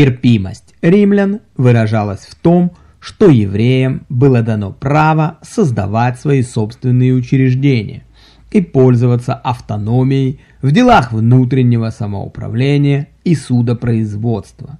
Терпимость римлян выражалась в том, что евреям было дано право создавать свои собственные учреждения и пользоваться автономией в делах внутреннего самоуправления и судопроизводства.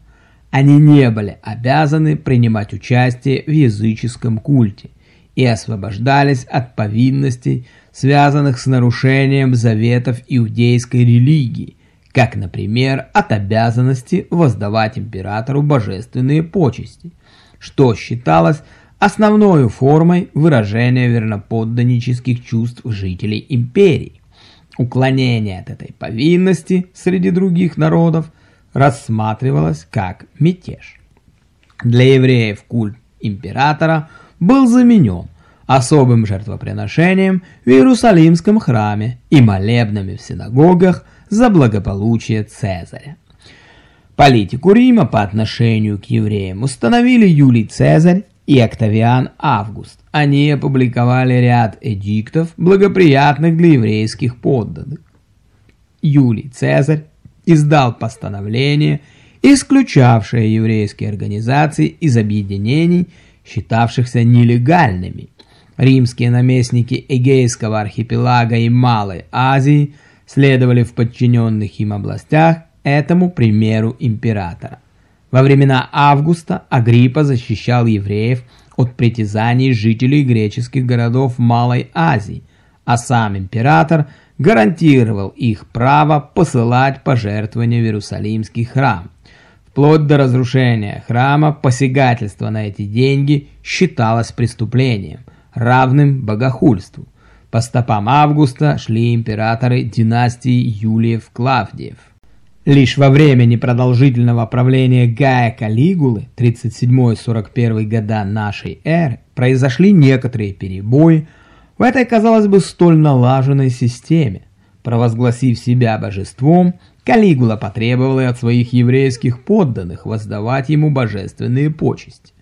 Они не были обязаны принимать участие в языческом культе и освобождались от повинностей, связанных с нарушением заветов иудейской религии, как, например, от обязанности воздавать императору божественные почести, что считалось основной формой выражения верноподданнических чувств жителей империи. Уклонение от этой повинности среди других народов рассматривалось как мятеж. Для евреев культ императора был заменен особым жертвоприношением в Иерусалимском храме и молебнами в синагогах за благополучие Цезаря. Политику Рима по отношению к евреям установили Юлий Цезарь и Октавиан Август. Они опубликовали ряд эдиктов, благоприятных для еврейских подданных. Юлий Цезарь издал постановление, исключавшее еврейские организации из объединений, считавшихся нелегальными. Римские наместники Эгейского архипелага и Малой Азии следовали в подчиненных им областях этому примеру императора. Во времена Августа Агриппа защищал евреев от притязаний жителей греческих городов Малой Азии, а сам император гарантировал их право посылать пожертвования в Иерусалимский храм. Вплоть до разрушения храма посягательство на эти деньги считалось преступлением, равным богохульству. По стопам Августа шли императоры династии Юлиев-Клавдиев. Лишь во время непродолжительного правления Гая Калигулы 37-41 года нашей эры произошли некоторые перебои в этой, казалось бы, столь налаженной системе. Провозгласив себя божеством, Калигула потребовал от своих еврейских подданных воздавать ему божественные почести.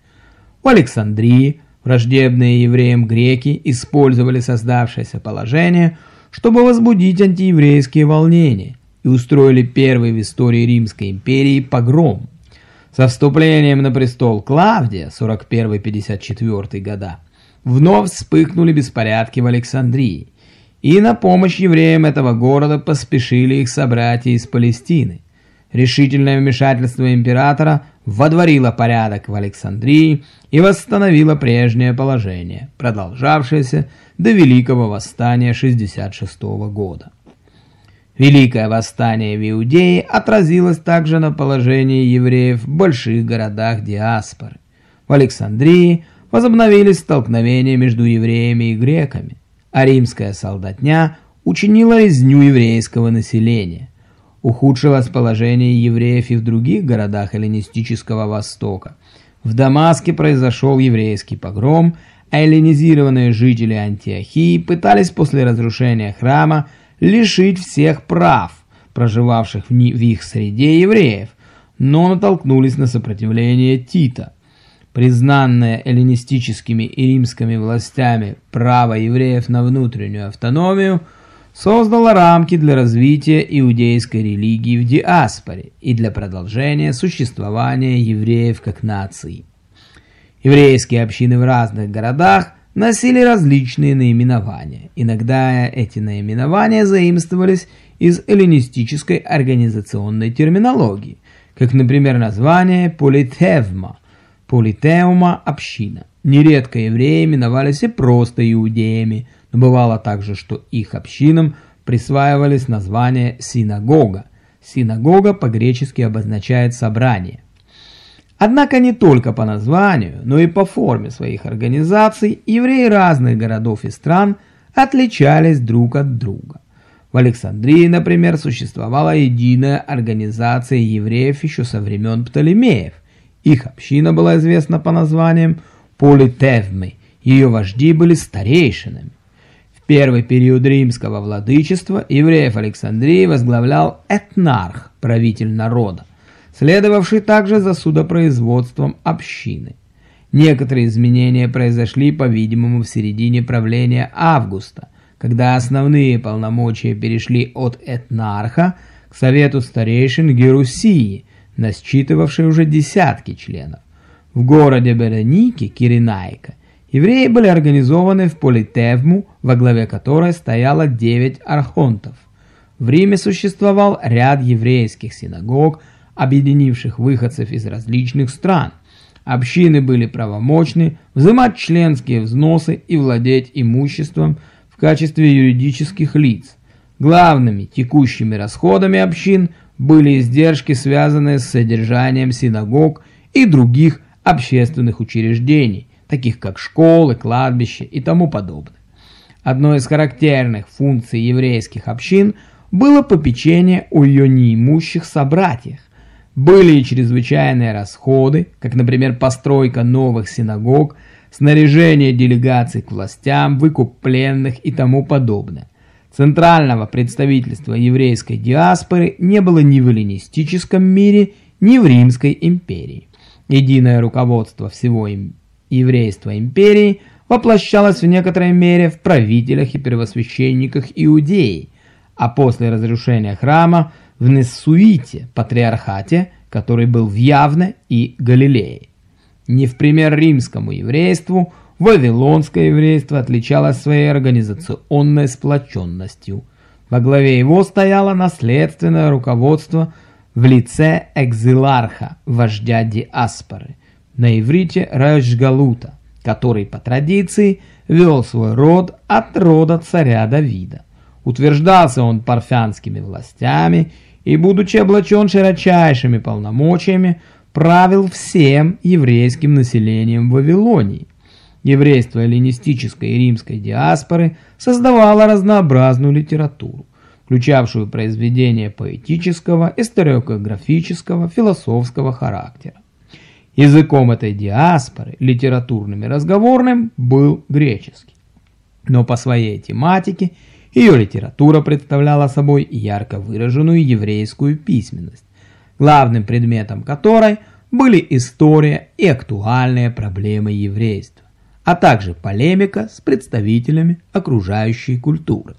В Александрии враждебные евреям греки использовали создавшееся положение, чтобы возбудить антиеврейские волнения и устроили первый в истории Римской империи погром. Со вступлением на престол Клавдия 41-54 года вновь вспыхнули беспорядки в Александрии, и на помощь евреям этого города поспешили их собратья из Палестины. Решительное вмешательство императора водворило порядок в Александрии и восстановило прежнее положение, продолжавшееся до Великого Восстания 66 года. Великое восстание в Иудее отразилось также на положении евреев в больших городах диаспоры. В Александрии возобновились столкновения между евреями и греками, а римская солдатня учинила резню еврейского населения. Ухудшилось положение евреев и в других городах эллинистического Востока. В Дамаске произошел еврейский погром, а эллинизированные жители Антиохии пытались после разрушения храма лишить всех прав, проживавших в, их среде евреев, но натолкнулись на сопротивление Тита. Признанное эллинистическими и римскими властями право евреев на внутреннюю автономию создало рамки для развития иудейской религии в диаспоре и для продолжения существования евреев как нации. Еврейские общины в разных городах носили различные наименования. Иногда эти наименования заимствовались из эллинистической организационной терминологии, как, например, название политевма, политеума – община. Нередко евреи именовались и просто иудеями, но бывало также, что их общинам присваивались названия синагога. Синагога по-гречески обозначает собрание. Однако не только по названию, но и по форме своих организаций евреи разных городов и стран отличались друг от друга. В Александрии, например, существовала единая организация евреев еще со времен Птолемеев. Их община была известна по названиям Политевмы, ее вожди были старейшинами. Первый период римского владычества евреев Александрии возглавлял этнарх, правитель народа следовавший также за судопроизводством общины. Некоторые изменения произошли, по-видимому, в середине правления Августа, когда основные полномочия перешли от этнарха к Совету старейшин Герусии, насчитывавшей уже десятки членов. В городе Береники, Киринайка, евреи были организованы в политевму, во главе которой стояло девять архонтов. В Риме существовал ряд еврейских синагог, объединивших выходцев из различных стран. Общины были правомочны взимать членские взносы и владеть имуществом в качестве юридических лиц. Главными текущими расходами общин были издержки, связанные с содержанием синагог и других общественных учреждений, таких как школы, кладбища и тому подобное. Одной из характерных функций еврейских общин было попечение о ее неимущих собратьях. Были и чрезвычайные расходы, как, например, постройка новых синагог, снаряжение делегаций к властям, выкуп пленных и тому подобное. Центрального представительства еврейской диаспоры не было ни в эллинистическом мире, ни в Римской империи. Единое руководство всего им еврейства империи воплощалось в некоторой мере в правителях и первосвященниках Иудеи, а после разрушения храма в Нессуите, патриархате, который был в Явне и Галилее. Не в пример римскому еврейству, Вавилонское еврейство отличалось своей организационной сплоченностью. Во главе его стояло наследственное руководство в лице экзиларха, вождя диаспоры, на иврите Рашгалута, который по традиции вел свой род от рода царя Давида. Утверждался он парфянскими властями и, будучи облачен широчайшими полномочиями, правил всем еврейским населением Вавилонии. Еврейство эллинистической и римской диаспоры создавало разнообразную литературу, включавшую произведения поэтического, историографического, философского характера. Языком этой диаспоры, литературным и разговорным, был греческий. Но по своей тематике ее литература представляла собой ярко выраженную еврейскую письменность, главным предметом которой были история и актуальные проблемы еврейства а также полемика с представителями окружающей культуры.